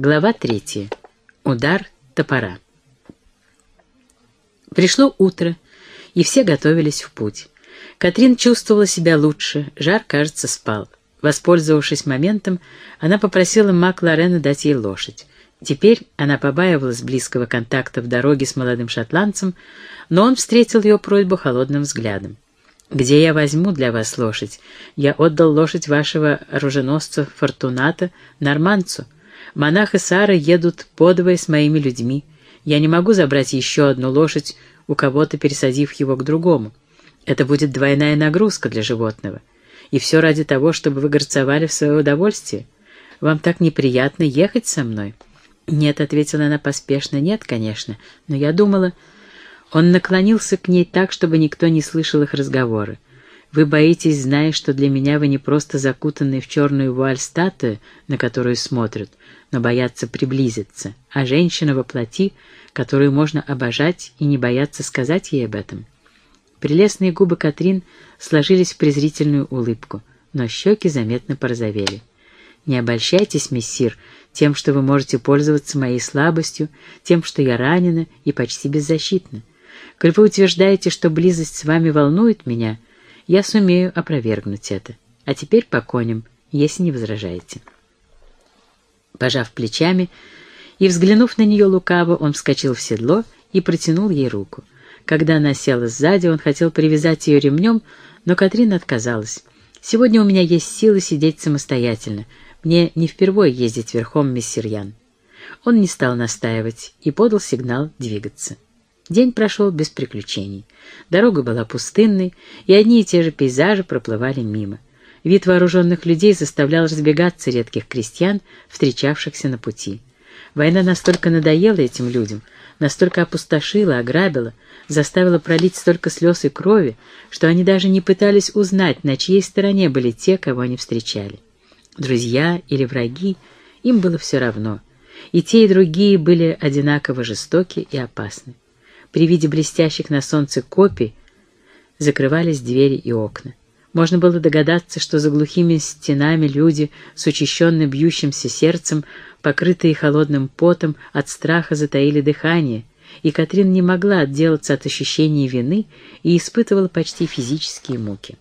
Глава третья. Удар топора. Пришло утро, и все готовились в путь. Катрин чувствовала себя лучше, жар, кажется, спал. Воспользовавшись моментом, она попросила Мак Лорена дать ей лошадь. Теперь она побаивалась близкого контакта в дороге с молодым шотландцем, но он встретил ее просьбу холодным взглядом. «Где я возьму для вас лошадь? Я отдал лошадь вашего оруженосца Фортуната Норманцу. Монах и Сара едут подвое с моими людьми. Я не могу забрать еще одну лошадь у кого-то, пересадив его к другому. Это будет двойная нагрузка для животного. И все ради того, чтобы вы горцевали в свое удовольствие. Вам так неприятно ехать со мной?» «Нет», — ответила она поспешно, — «нет, конечно, но я думала...» Он наклонился к ней так, чтобы никто не слышал их разговоры. «Вы боитесь, зная, что для меня вы не просто закутанные в черную вуаль статуя, на которую смотрят, но боятся приблизиться, а женщина во плоти, которую можно обожать и не бояться сказать ей об этом». Прелестные губы Катрин сложились в презрительную улыбку, но щеки заметно порозовели. «Не обольщайтесь, мессир, тем, что вы можете пользоваться моей слабостью, тем, что я ранена и почти беззащитна. Коль вы утверждаете, что близость с вами волнует меня, я сумею опровергнуть это. А теперь по коням, если не возражаете». Пожав плечами и взглянув на нее лукаво, он вскочил в седло и протянул ей руку. Когда она села сзади, он хотел привязать ее ремнем, но Катрин отказалась. «Сегодня у меня есть силы сидеть самостоятельно. Мне не впервые ездить верхом, миссир Ян». Он не стал настаивать и подал сигнал двигаться. День прошел без приключений. Дорога была пустынной, и одни и те же пейзажи проплывали мимо. Вид вооруженных людей заставлял разбегаться редких крестьян, встречавшихся на пути. Война настолько надоела этим людям, настолько опустошила, ограбила, заставила пролить столько слез и крови, что они даже не пытались узнать, на чьей стороне были те, кого они встречали. Друзья или враги, им было все равно. И те, и другие были одинаково жестоки и опасны. При виде блестящих на солнце копий закрывались двери и окна. Можно было догадаться, что за глухими стенами люди с учащенно бьющимся сердцем, покрытые холодным потом, от страха затаили дыхание, и Катрин не могла отделаться от ощущения вины и испытывала почти физические муки.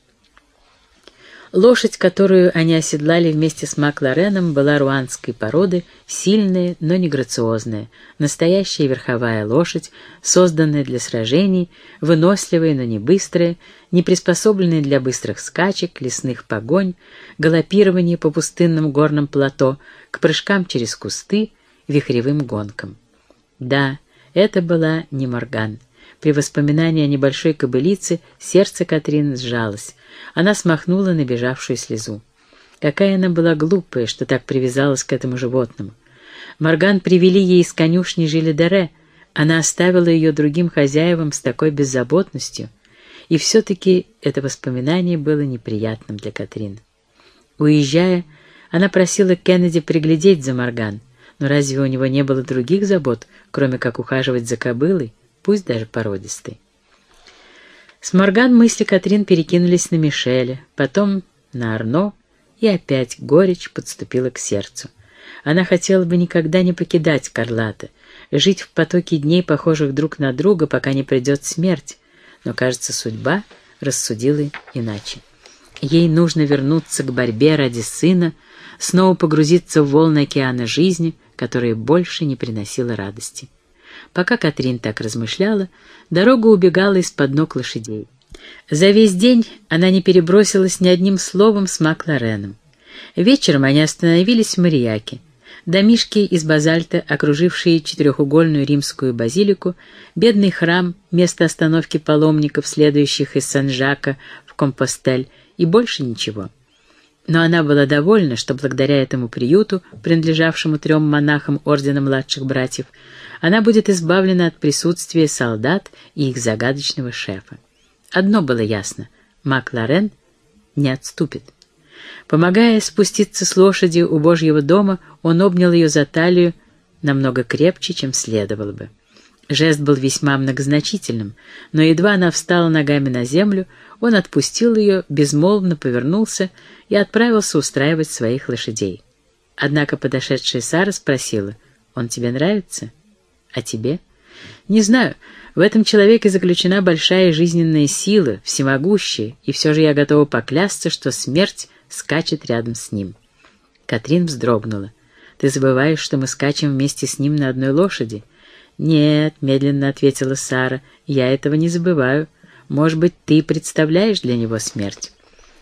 Лошадь, которую они оседлали вместе с Маклареном, была руанской породы, сильная, но не грациозная, настоящая верховая лошадь, созданная для сражений, выносливая, но не быстрая, не приспособленная для быстрых скачек, лесных погонь, галопирования по пустынным горным плато, к прыжкам через кусты, вихревым гонкам. Да, это была не Морган. При воспоминании о небольшой кобылице сердце Катрин сжалось. Она смахнула набежавшую слезу. Какая она была глупая, что так привязалась к этому животному. Морган привели ей из конюшни Жилидере. Она оставила ее другим хозяевам с такой беззаботностью. И все-таки это воспоминание было неприятным для Катрин. Уезжая, она просила Кеннеди приглядеть за Морган. Но разве у него не было других забот, кроме как ухаживать за кобылой, пусть даже породистой? С Морган мысли Катрин перекинулись на Мишеля, потом на Арно, и опять горечь подступила к сердцу. Она хотела бы никогда не покидать Карлата, жить в потоке дней, похожих друг на друга, пока не придет смерть, но, кажется, судьба рассудила иначе. Ей нужно вернуться к борьбе ради сына, снова погрузиться в волны океана жизни, которая больше не приносила радости. Пока Катрин так размышляла, дорога убегала из-под ног лошадей. За весь день она не перебросилась ни одним словом с Маклареном. Вечером они остановились в Мариаке. Домишки из базальта, окружившие четырехугольную римскую базилику, бедный храм, место остановки паломников, следующих из Сан-Жака в Компостель, и больше ничего. Но она была довольна, что благодаря этому приюту, принадлежавшему трем монахам Ордена Младших Братьев, она будет избавлена от присутствия солдат и их загадочного шефа. Одно было ясно — Макларен не отступит. Помогая спуститься с лошади у Божьего дома, он обнял ее за талию намного крепче, чем следовало бы. Жест был весьма многозначительным, но едва она встала ногами на землю, он отпустил ее, безмолвно повернулся и отправился устраивать своих лошадей. Однако подошедшая Сара спросила, «Он тебе нравится? А тебе?» «Не знаю. В этом человеке заключена большая жизненная сила, всемогущая, и все же я готова поклясться, что смерть скачет рядом с ним». Катрин вздрогнула. «Ты забываешь, что мы скачем вместе с ним на одной лошади?» «Нет», — медленно ответила Сара, — «я этого не забываю. Может быть, ты представляешь для него смерть?»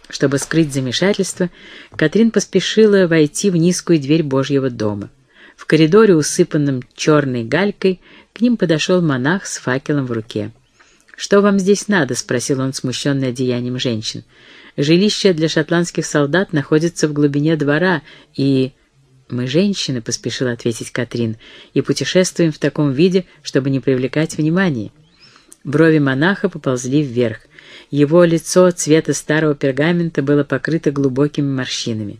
Чтобы скрыть замешательство, Катрин поспешила войти в низкую дверь Божьего дома. В коридоре, усыпанном черной галькой, к ним подошел монах с факелом в руке. «Что вам здесь надо?» — спросил он, смущенный одеянием женщин. «Жилище для шотландских солдат находится в глубине двора, и...» «Мы женщины», — поспешила ответить Катрин, «и путешествуем в таком виде, чтобы не привлекать внимания». Брови монаха поползли вверх. Его лицо цвета старого пергамента было покрыто глубокими морщинами.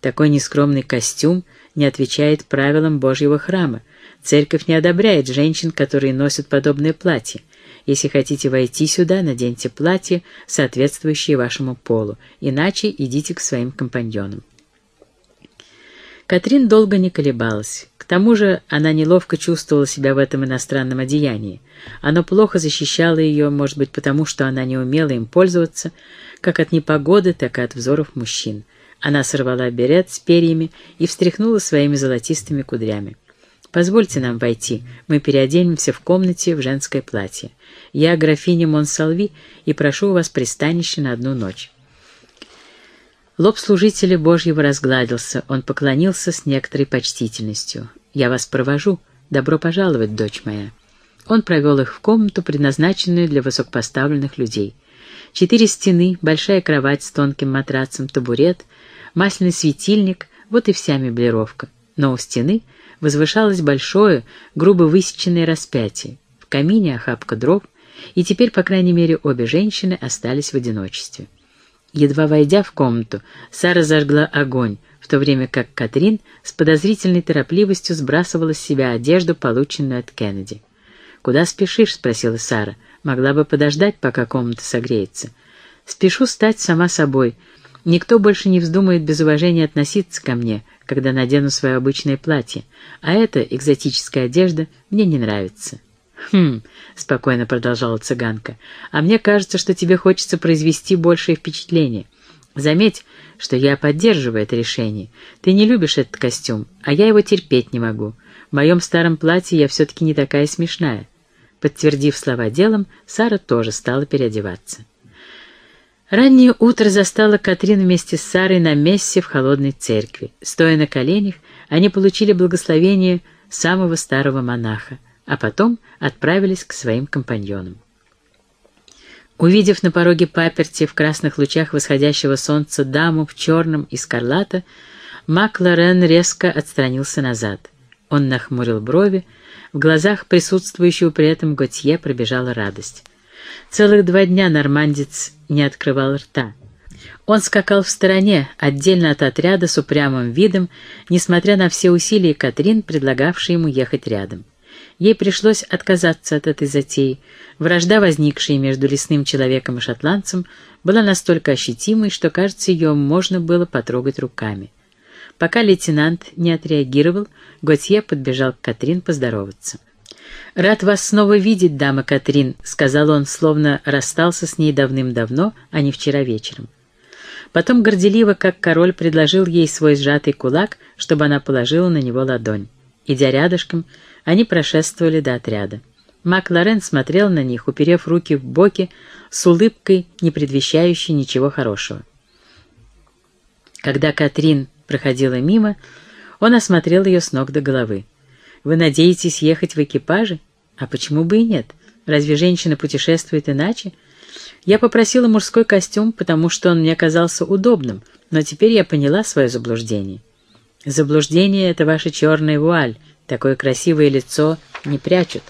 Такой нескромный костюм не отвечает правилам Божьего храма. Церковь не одобряет женщин, которые носят подобное платье. Если хотите войти сюда, наденьте платье, соответствующее вашему полу, иначе идите к своим компаньонам. Катрин долго не колебалась. К тому же она неловко чувствовала себя в этом иностранном одеянии. Оно плохо защищало ее, может быть, потому что она не умела им пользоваться, как от непогоды, так и от взоров мужчин. Она сорвала берет с перьями и встряхнула своими золотистыми кудрями. «Позвольте нам войти, мы переоденемся в комнате в женское платье. Я графиня Монсалви и прошу у вас пристанище на одну ночь». Лоб служителя Божьего разгладился, он поклонился с некоторой почтительностью. «Я вас провожу. Добро пожаловать, дочь моя». Он провел их в комнату, предназначенную для высокопоставленных людей. Четыре стены, большая кровать с тонким матрацем, табурет, масляный светильник — вот и вся меблировка. Но у стены возвышалось большое, грубо высеченное распятие. В камине охапка дров, и теперь, по крайней мере, обе женщины остались в одиночестве. Едва войдя в комнату, Сара зажгла огонь, в то время как Катрин с подозрительной торопливостью сбрасывала с себя одежду, полученную от Кеннеди. «Куда спешишь?» — спросила Сара. «Могла бы подождать, пока комната согреется». «Спешу стать сама собой. Никто больше не вздумает без уважения относиться ко мне, когда надену свое обычное платье, а эта экзотическая одежда мне не нравится». «Хм», — спокойно продолжала цыганка, — «а мне кажется, что тебе хочется произвести большее впечатление. Заметь, что я поддерживаю это решение. Ты не любишь этот костюм, а я его терпеть не могу. В моем старом платье я все-таки не такая смешная». Подтвердив слова делом, Сара тоже стала переодеваться. Раннее утро застало Катрин вместе с Сарой на мессе в холодной церкви. Стоя на коленях, они получили благословение самого старого монаха — а потом отправились к своим компаньонам. Увидев на пороге паперти в красных лучах восходящего солнца даму в черном и скарлата, Мак Лорен резко отстранился назад. Он нахмурил брови, в глазах присутствующего при этом Готье пробежала радость. Целых два дня нормандец не открывал рта. Он скакал в стороне, отдельно от отряда с упрямым видом, несмотря на все усилия Катрин, предлагавшей ему ехать рядом. Ей пришлось отказаться от этой затеи. Вражда, возникшая между лесным человеком и шотландцем, была настолько ощутимой, что, кажется, ее можно было потрогать руками. Пока лейтенант не отреагировал, Готье подбежал к Катрин поздороваться. «Рад вас снова видеть, дама Катрин», — сказал он, словно расстался с ней давным-давно, а не вчера вечером. Потом горделиво, как король, предложил ей свой сжатый кулак, чтобы она положила на него ладонь. Идя рядышком, они прошествовали до отряда. Мак Лорен смотрел на них, уперев руки в боки, с улыбкой, не предвещающей ничего хорошего. Когда Катрин проходила мимо, он осмотрел ее с ног до головы. «Вы надеетесь ехать в экипаже? А почему бы и нет? Разве женщина путешествует иначе? Я попросила мужской костюм, потому что он мне казался удобным, но теперь я поняла свое заблуждение». «Заблуждение — это ваша черная вуаль», Такое красивое лицо не прячут.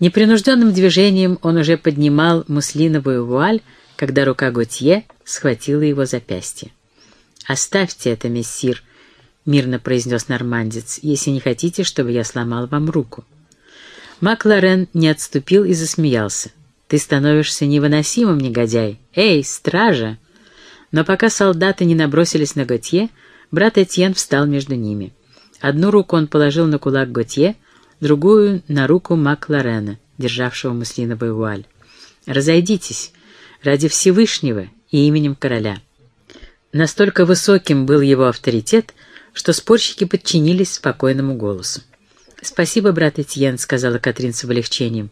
Непринужденным движением он уже поднимал муслиновую вуаль, когда рука Готье схватила его запястье. «Оставьте это, мессир», — мирно произнес нормандец, «если не хотите, чтобы я сломал вам руку». Мак Лорен не отступил и засмеялся. «Ты становишься невыносимым, негодяй! Эй, стража!» Но пока солдаты не набросились на Готье, Брат Этьен встал между ними. Одну руку он положил на кулак Готье, другую — на руку Макларена, державшего муслиновую вуаль. «Разойдитесь ради Всевышнего и именем короля». Настолько высоким был его авторитет, что спорщики подчинились спокойному голосу. «Спасибо, брат Этьен», — сказала Катрин с облегчением.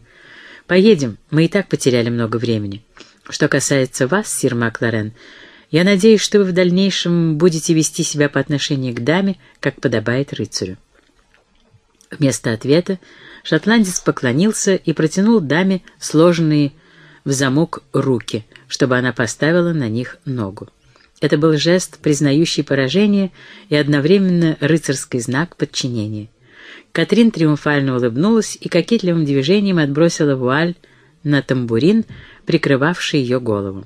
«Поедем, мы и так потеряли много времени. Что касается вас, сир Макларен, я надеюсь, что вы в дальнейшем будете вести себя по отношению к даме, как подобает рыцарю». Вместо ответа шотландец поклонился и протянул даме сложенные в замок руки, чтобы она поставила на них ногу. Это был жест, признающий поражение и одновременно рыцарский знак подчинения. Катрин триумфально улыбнулась и кокетливым движением отбросила вуаль на тамбурин, прикрывавший ее голову.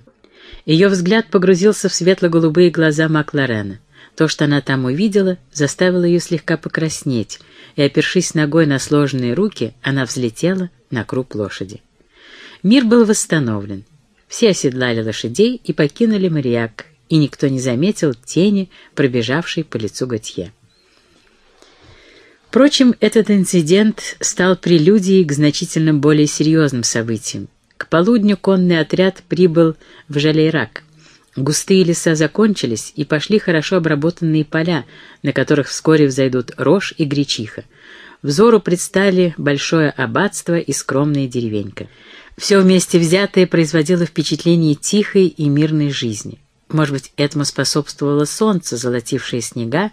Ее взгляд погрузился в светло-голубые глаза Макларена. То, что она там увидела, заставило ее слегка покраснеть, и, опершись ногой на сложенные руки, она взлетела на круп лошади. Мир был восстановлен. Все оседлали лошадей и покинули моряк, и никто не заметил тени, пробежавшей по лицу Готье. Впрочем, этот инцидент стал прелюдией к значительно более серьезным событиям. К полудню конный отряд прибыл в Жалейрак. Густые леса закончились, и пошли хорошо обработанные поля, на которых вскоре взойдут рожь и гречиха. Взору предстали большое аббатство и скромная деревенька. Все вместе взятое производило впечатление тихой и мирной жизни. Может быть, этому способствовало солнце, золотившее снега,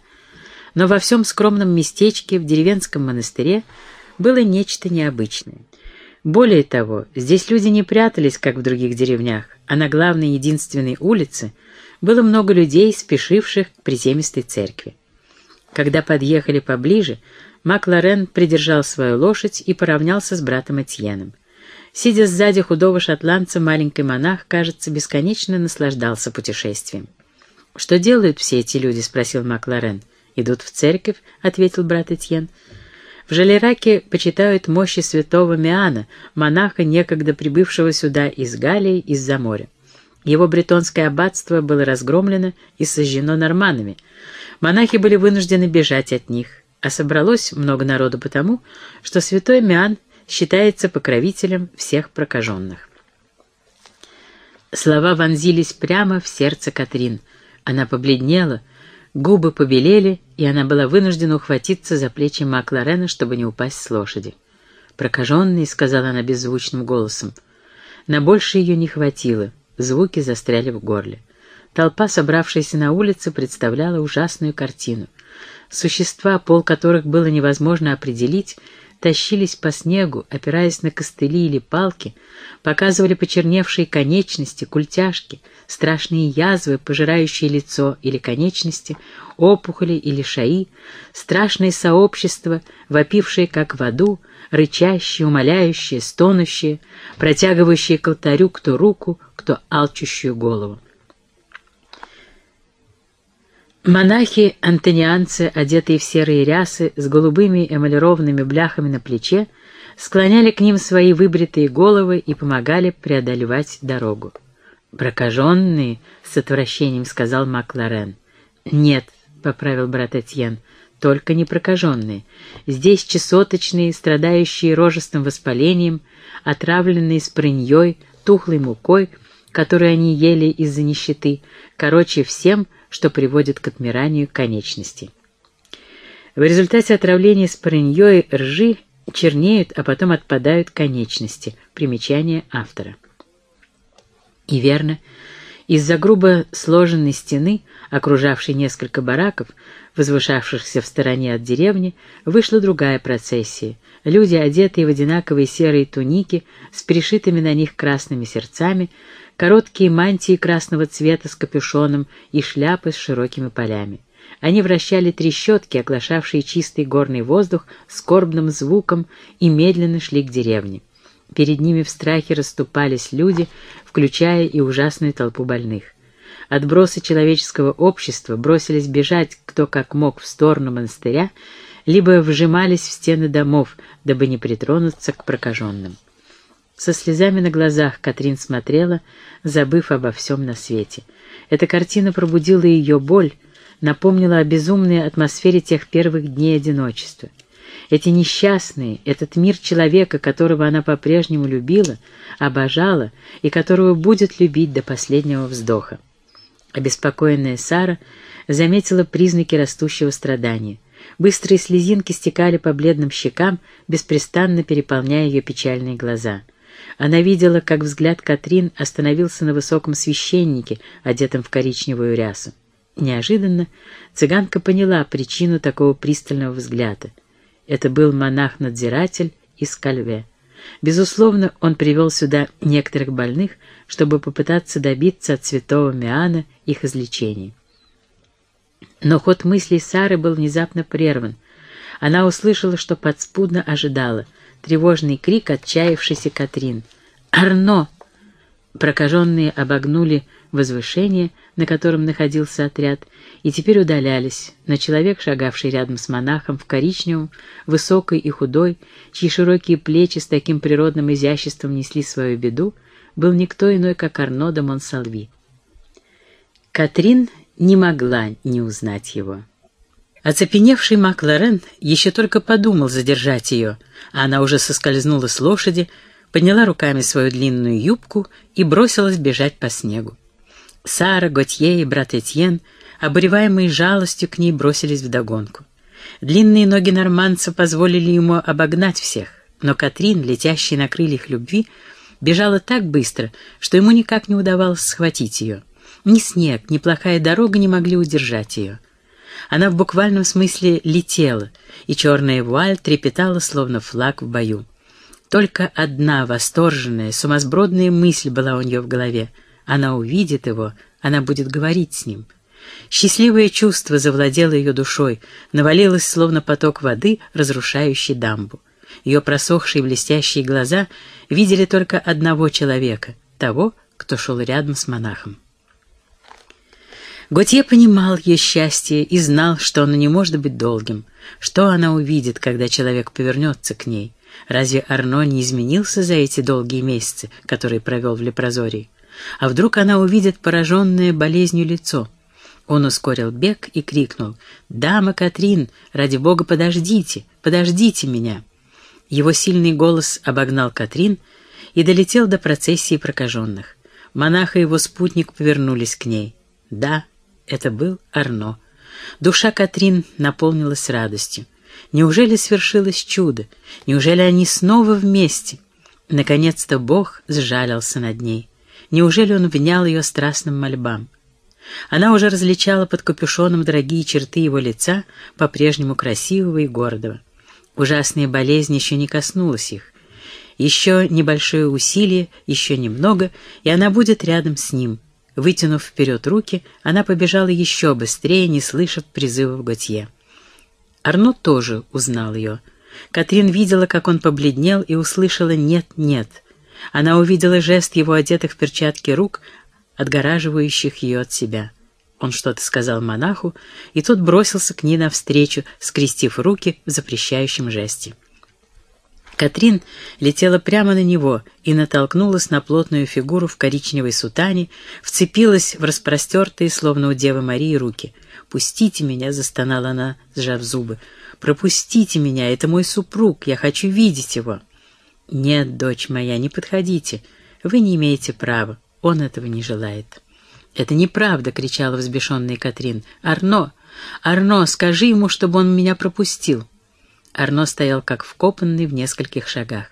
но во всем скромном местечке в деревенском монастыре было нечто необычное. Более того, здесь люди не прятались, как в других деревнях, а на главной единственной улице было много людей, спешивших к приземистой церкви. Когда подъехали поближе, Макларен придержал свою лошадь и поравнялся с братом Этьеном. Сидя сзади худого шотландца, маленький монах, кажется, бесконечно наслаждался путешествием. «Что делают все эти люди?» — спросил Макларен. «Идут в церковь», — ответил брат Этьен. В Жалераке почитают мощи святого Миана, монаха, некогда прибывшего сюда из Галлии из-за моря. Его бретонское аббатство было разгромлено и сожжено норманами. Монахи были вынуждены бежать от них, а собралось много народу потому, что святой Миан считается покровителем всех прокаженных. Слова вонзились прямо в сердце Катрин. Она побледнела, Губы побелели, и она была вынуждена ухватиться за плечи Макларена, чтобы не упасть с лошади. «Прокаженный», — сказала она беззвучным голосом. На больше ее не хватило, звуки застряли в горле. Толпа, собравшаяся на улице, представляла ужасную картину. Существа, пол которых было невозможно определить, тащились по снегу, опираясь на костыли или палки, показывали почерневшие конечности, культяшки, страшные язвы, пожирающие лицо или конечности, опухоли или шаи, страшные сообщества, вопившие как в аду, рычащие, умоляющие, стонущие, протягивающие к алтарю кто руку, кто алчущую голову. Монахи-антонианцы, одетые в серые рясы, с голубыми эмалированными бляхами на плече, склоняли к ним свои выбритые головы и помогали преодолевать дорогу. «Прокаженные?» — с отвращением сказал Макларен. «Нет», — поправил брат Этьен, — «только не прокаженные. Здесь чесоточные, страдающие рожестым воспалением, отравленные спрыньей, тухлой мукой, которую они ели из-за нищеты, короче, всем — что приводит к отмиранию конечностей. В результате отравления спорыньей ржи чернеют, а потом отпадают конечности. Примечание автора. И верно, из-за грубо сложенной стены, окружавшей несколько бараков, возвышавшихся в стороне от деревни, вышла другая процессия. Люди, одетые в одинаковые серые туники, с пришитыми на них красными сердцами, короткие мантии красного цвета с капюшоном и шляпы с широкими полями. Они вращали трещотки, оглашавшие чистый горный воздух скорбным звуком, и медленно шли к деревне. Перед ними в страхе расступались люди, включая и ужасную толпу больных. Отбросы человеческого общества бросились бежать кто как мог в сторону монастыря, либо вжимались в стены домов, дабы не притронуться к прокаженным. Со слезами на глазах Катрин смотрела, забыв обо всем на свете. Эта картина пробудила ее боль, напомнила о безумной атмосфере тех первых дней одиночества. Эти несчастные, этот мир человека, которого она по-прежнему любила, обожала и которого будет любить до последнего вздоха. Обеспокоенная Сара заметила признаки растущего страдания. Быстрые слезинки стекали по бледным щекам, беспрестанно переполняя ее печальные глаза. Она видела, как взгляд Катрин остановился на высоком священнике, одетом в коричневую рясу. Неожиданно цыганка поняла причину такого пристального взгляда. Это был монах-надзиратель из Кальве. Безусловно, он привел сюда некоторых больных, чтобы попытаться добиться от святого Миана их излечения. Но ход мыслей Сары был внезапно прерван. Она услышала, что подспудно ожидала. Тревожный крик отчаявшейся Катрин. «Арно!» Прокаженные обогнули возвышение, на котором находился отряд, и теперь удалялись, но человек, шагавший рядом с монахом в коричневом, высокий и худой, чьи широкие плечи с таким природным изяществом несли свою беду, был никто иной, как Арно де Монсалви. Катрин не могла не узнать его. Оцепеневший Макларен еще только подумал задержать ее, а она уже соскользнула с лошади, подняла руками свою длинную юбку и бросилась бежать по снегу. Сара, Готье и брат Этьен, обуреваемые жалостью к ней, бросились вдогонку. Длинные ноги норманца позволили ему обогнать всех, но Катрин, летящая на крыльях любви, бежала так быстро, что ему никак не удавалось схватить ее. Ни снег, ни плохая дорога не могли удержать ее. Она в буквальном смысле летела, и черная вуаль трепетала, словно флаг в бою. Только одна восторженная, сумасбродная мысль была у нее в голове. Она увидит его, она будет говорить с ним. Счастливое чувство завладело ее душой, навалилось, словно поток воды, разрушающий дамбу. Ее просохшие блестящие глаза видели только одного человека, того, кто шел рядом с монахом. Готье понимал ее счастье и знал, что оно не может быть долгим. Что она увидит, когда человек повернется к ней? Разве Арно не изменился за эти долгие месяцы, которые провел в Лепрозории? А вдруг она увидит пораженное болезнью лицо? Он ускорил бег и крикнул «Дама Катрин, ради бога, подождите, подождите меня!» Его сильный голос обогнал Катрин и долетел до процессии прокаженных. Монах и его спутник повернулись к ней. Да, это был Арно. Душа Катрин наполнилась радостью. Неужели свершилось чудо? Неужели они снова вместе? Наконец-то Бог сжалился над ней. Неужели он внял ее страстным мольбам? Она уже различала под капюшоном дорогие черты его лица, по-прежнему красивого и гордого. Ужасная болезнь еще не коснулась их. Еще небольшое усилие, еще немного, и она будет рядом с ним — Вытянув вперед руки, она побежала еще быстрее, не слыша призывов Готье. Арно тоже узнал ее. Катрин видела, как он побледнел, и услышала «нет, нет». Она увидела жест его одетых в перчатки рук, отгораживающих ее от себя. Он что-то сказал монаху, и тот бросился к ней навстречу, скрестив руки в запрещающем жесте. Катрин летела прямо на него и натолкнулась на плотную фигуру в коричневой сутане, вцепилась в распростертые, словно у Девы Марии, руки. «Пустите меня!» — застонала она, сжав зубы. «Пропустите меня! Это мой супруг! Я хочу видеть его!» «Нет, дочь моя, не подходите! Вы не имеете права! Он этого не желает!» «Это неправда!» — кричала взбешенная Катрин. «Арно! Арно, скажи ему, чтобы он меня пропустил!» Арно стоял как вкопанный в нескольких шагах.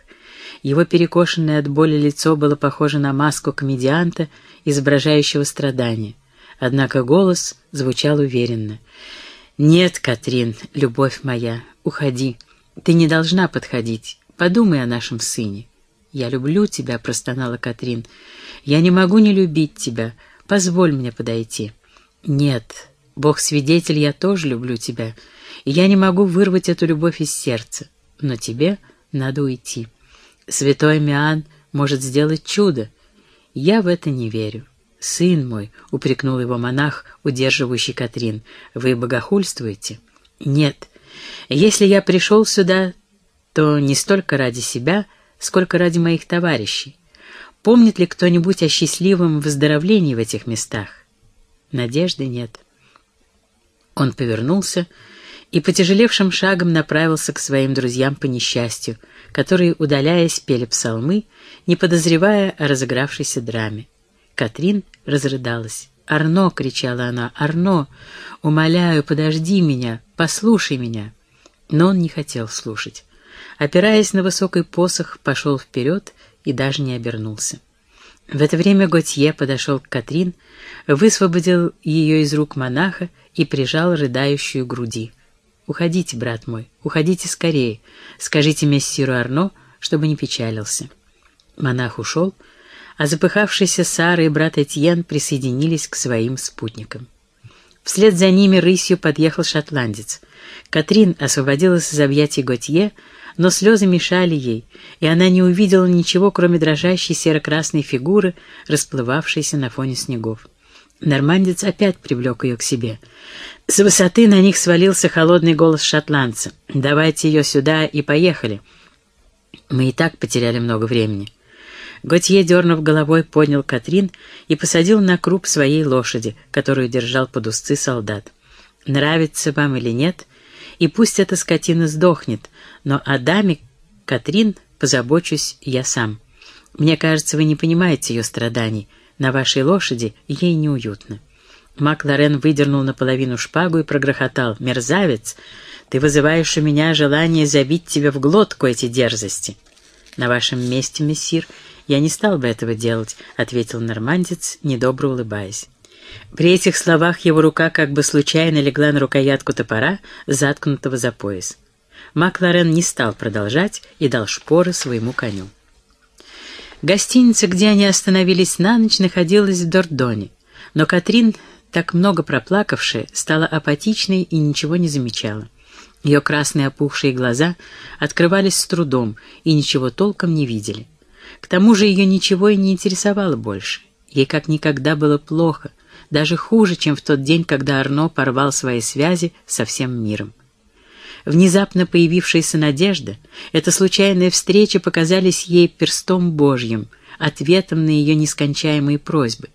Его перекошенное от боли лицо было похоже на маску комедианта, изображающего страдания. Однако голос звучал уверенно. «Нет, Катрин, любовь моя, уходи. Ты не должна подходить. Подумай о нашем сыне». «Я люблю тебя», — простонала Катрин. «Я не могу не любить тебя. Позволь мне подойти». «Нет, Бог свидетель, я тоже люблю тебя я не могу вырвать эту любовь из сердца. Но тебе надо уйти. Святой Миан может сделать чудо. Я в это не верю. «Сын мой», — упрекнул его монах, удерживающий Катрин, — «вы богохульствуете?» «Нет. Если я пришел сюда, то не столько ради себя, сколько ради моих товарищей. Помнит ли кто-нибудь о счастливом выздоровлении в этих местах? Надежды нет. Он повернулся и потяжелевшим шагом направился к своим друзьям по несчастью, которые, удаляясь, пели псалмы, не подозревая о разыгравшейся драме. Катрин разрыдалась. «Арно!» — кричала она. «Арно! Умоляю, подожди меня, послушай меня!» Но он не хотел слушать. Опираясь на высокий посох, пошел вперед и даже не обернулся. В это время Готье подошел к Катрин, высвободил ее из рук монаха и прижал рыдающую груди. «Уходите, брат мой, уходите скорее. Скажите мессиру Арно, чтобы не печалился». Монах ушел, а запыхавшийся Сара и брат Этьен присоединились к своим спутникам. Вслед за ними рысью подъехал шотландец. Катрин освободилась из объятий Готье, но слезы мешали ей, и она не увидела ничего, кроме дрожащей серо-красной фигуры, расплывавшейся на фоне снегов. Нормандец опять привлек ее к себе. С высоты на них свалился холодный голос шотландца. «Давайте ее сюда и поехали». Мы и так потеряли много времени. Готье, дернув головой, поднял Катрин и посадил на круп своей лошади, которую держал под узцы солдат. «Нравится вам или нет, и пусть эта скотина сдохнет, но о даме Катрин позабочусь я сам. Мне кажется, вы не понимаете ее страданий. На вашей лошади ей неуютно». Мак Лорен выдернул наполовину шпагу и прогрохотал. «Мерзавец, ты вызываешь у меня желание забить тебя в глотку эти дерзости». «На вашем месте, мессир, я не стал бы этого делать», — ответил нормандец, недобро улыбаясь. При этих словах его рука как бы случайно легла на рукоятку топора, заткнутого за пояс. Мак Лорен не стал продолжать и дал шпоры своему коню. Гостиница, где они остановились на ночь, находилась в Дордоне, но Катрин так много проплакавшая, стала апатичной и ничего не замечала. Ее красные опухшие глаза открывались с трудом и ничего толком не видели. К тому же ее ничего и не интересовало больше. Ей как никогда было плохо, даже хуже, чем в тот день, когда Арно порвал свои связи со всем миром. Внезапно появившаяся надежда, эта случайная встреча показались ей перстом Божьим, ответом на ее нескончаемые просьбы.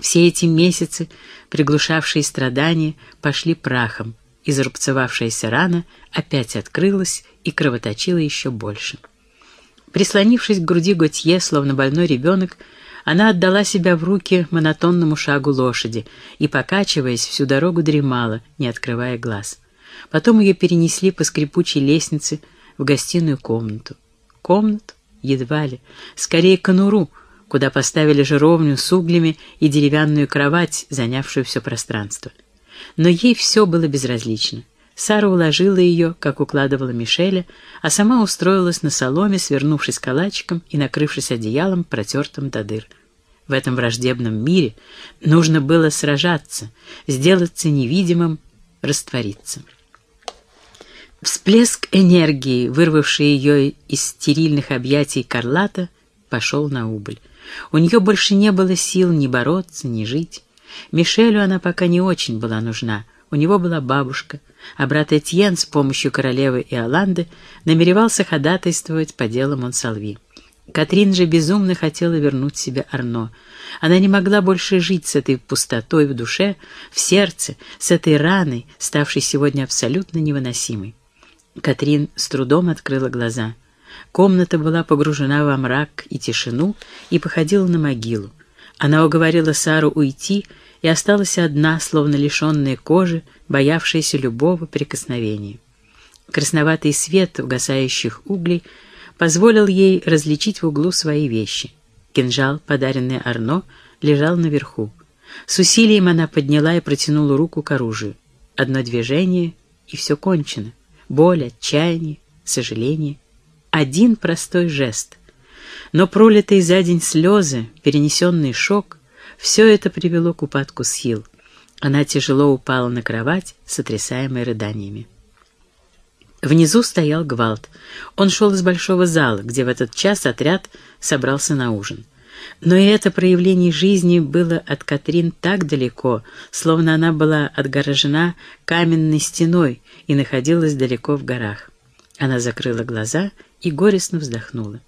Все эти месяцы, приглушавшие страдания, пошли прахом, и зарубцевавшаяся рана опять открылась и кровоточила еще больше. Прислонившись к груди Готье, словно больной ребенок, она отдала себя в руки монотонному шагу лошади и, покачиваясь, всю дорогу дремала, не открывая глаз. Потом ее перенесли по скрипучей лестнице в гостиную комнату. Комнату? Едва ли. Скорее конуру, куда поставили жаровню с углями и деревянную кровать, занявшую все пространство. Но ей все было безразлично. Сара уложила ее, как укладывала Мишеля, а сама устроилась на соломе, свернувшись калачиком и накрывшись одеялом, протертым до дыр. В этом враждебном мире нужно было сражаться, сделаться невидимым, раствориться. Всплеск энергии, вырвавший ее из стерильных объятий Карлата, пошел на убыль. У нее больше не было сил ни бороться, ни жить. Мишелю она пока не очень была нужна. У него была бабушка, а брат Этьен с помощью королевы Иоланды намеревался ходатайствовать по делу Монсалви. Катрин же безумно хотела вернуть себе Арно. Она не могла больше жить с этой пустотой в душе, в сердце, с этой раной, ставшей сегодня абсолютно невыносимой. Катрин с трудом открыла глаза. Комната была погружена во мрак и тишину и походила на могилу. Она уговорила Сару уйти и осталась одна, словно лишенная кожи, боявшаяся любого прикосновения. Красноватый свет угасающих углей позволил ей различить в углу свои вещи. Кинжал, подаренный Арно, лежал наверху. С усилием она подняла и протянула руку к оружию. Одно движение — и все кончено. Боль, отчаяние, сожаление — один простой жест. Но пролитые за день слезы, перенесенный шок — все это привело к упадку сил. Она тяжело упала на кровать, сотрясаемой рыданиями. Внизу стоял гвалт. Он шел из большого зала, где в этот час отряд собрался на ужин. Но и это проявление жизни было от Катрин так далеко, словно она была отгорожена каменной стеной и находилась далеко в горах. Она закрыла глаза и горестно вздохнула.